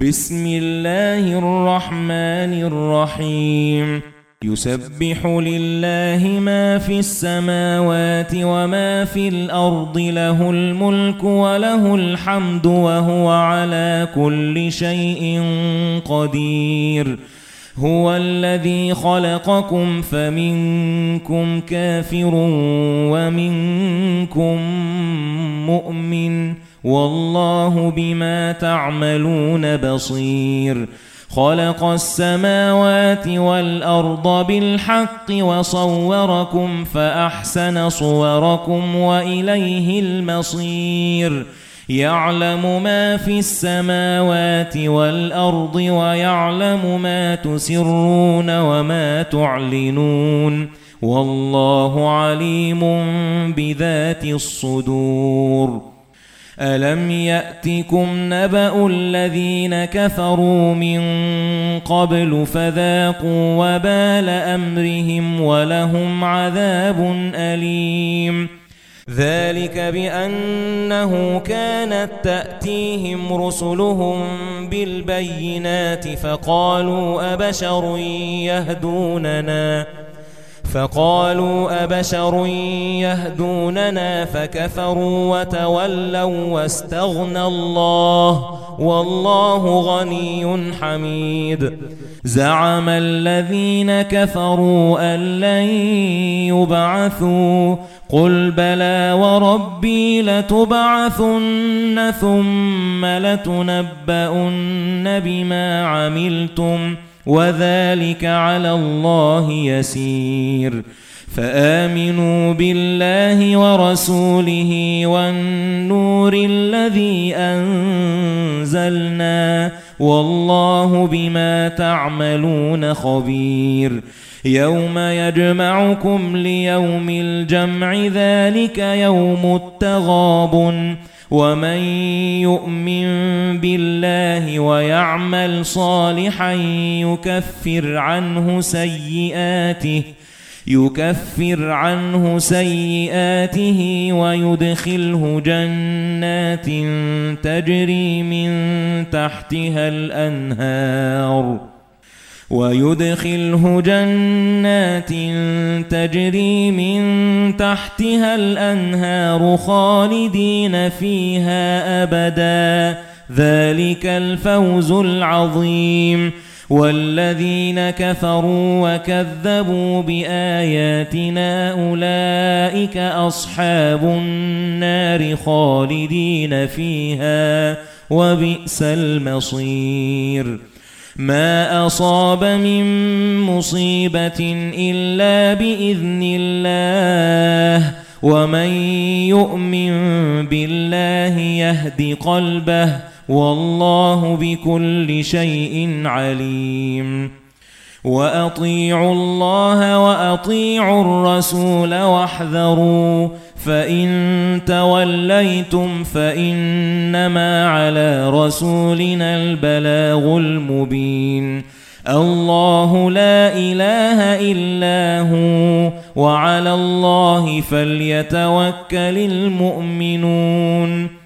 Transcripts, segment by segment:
بسم الله الرحمن الرحيم. يسبح لله ما في السماوات وما في الأرض له الملك وله الحمد وهو على كل شيء قدير. هو الذي خلقكم فمنكم كافر ومنكم مؤمن. والله بما تعملون بصير. خلق السماوات والأرض بالحق وصوركم فأحسن صوركم وإليه المصير. يَعْلَمُ مَا فِي السَّمَاوَاتِ وَالْأَرْضِ وَيَعْلَمُ مَا تُسِرُّونَ وَمَا تُعْلِنُونَ. وَاللَّهُ عَلِيمٌ بِذَاتِ الصُّدُورِ. أَلَمْ يَأْتِكُمْ نَبَأُ الَّذِينَ كَفَرُوا مِنْ قَبْلُ فَذَاقُوا وَبَالَ أَمْرِهِمْ وَلَهُمْ عَذَابٌ أَلِيمٌ ذَلِكَ بِأَنَّهُ كَانَتْ تَأْتِيهِمْ رُسُلُهُم بِالْبَيِّنَاتِ فَقَالُوا أَبَشَرٌ يَهْدُونَنَا فَقَالُوا أَبَشَرٌ يَهْدُونَنَا فَكَفَرُوا وَتَوَلَّوْا وَاسْتَغْنَى اللَّهُ وَاللَّهُ غَنِيٌّ حَمِيدٌ. زَعَمَ الَّذِينَ كَفَرُوا أَن لَّن يُبْعَثُوا. قُلْ بَلَى وَرَبِّي لَتُبْعَثُنَّ ثُمَّ لَتُنَبَّؤُنَّ بِمَا عَمِلْتُمْ. وَذَلِكَ عَلَى اللَّهِ يَسِيرٌ. فآمنوا بالله ورسوله والنور الذي أنزلنا والله بما تعملون خبير. يَوْمَ يَجْمَعُكُمْ لِيَوْمِ الْجَمْعِ ذَلِكَ يَوْمُ التَّغَابُنِ. وَمَن يُؤْمِن بِاللَّهِ وَيَعْمَلْ صَالِحًا يُكَفِّرْ عَنْهُ سَيِّئَاتِهِ يُكَفِّرْ عَنْهُ سَيِّئَاتِهِ وَيُدْخِلْهُ جَنَّاتٍ تَجْرِي مِن تَحْتِهَا الْأَنْهَارُ وَيُدْخِلْهُ جَنَّاتٍ تَجْرِي مِن تَحْتِهَا الْأَنْهَارُ خَالِدِينَ فِيهَا أَبَدًا. ذَلِكَ الْفَوْزُ الْعَظِيمُ. وَالَّذِينَ كَفَرُوا وَكَذَّبُوا بِآيَاتِنَا أُولَئِكَ أَصْحَابُ النَّارِ خَالِدِينَ فِيهَا وَبِئْسَ الْمَصِيرُ. مَا أَصَابَ مِن مُّصِيبَةٍ إِلَّا بِإِذْنِ اللَّهِ وَمَن يُؤْمِن بِاللَّهِ يَهْدِ قَلْبَهُ وَاللَّهُ بِكُلِّ شَيْءٍ عَلِيمٌ وَأَطِيعُوا اللَّهَ وَأَطِيعُوا الرَّسُولَ وَاحْذَرُوا فَإِن تَوَلَّيْتُمْ فَإِنَّمَا عَلَى رَسُولِنَا الْبَلَاغُ الْمُبِينُ. اللَّهُ لَا إِلَٰهَ إِلَّا هُوَ وَعَلَى اللَّهِ فَلْيَتَوَكَّلِ الْمُؤْمِنُونَ.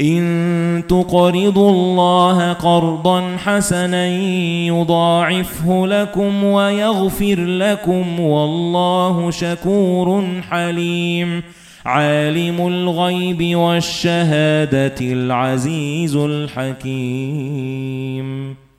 إِن تُقْرِضُوا اللَّهَ قَرْضًا حَسَنًا يُضَاعِفْهُ لَكُمْ وَيَغْفِرْ لَكُمْ وَاللَّهُ شَكُورٌ حَلِيمٌ. عَالِمُ الْغَيْبِ وَالشَّهَادَةِ الْعَزِيزُ الْحَكِيمُ.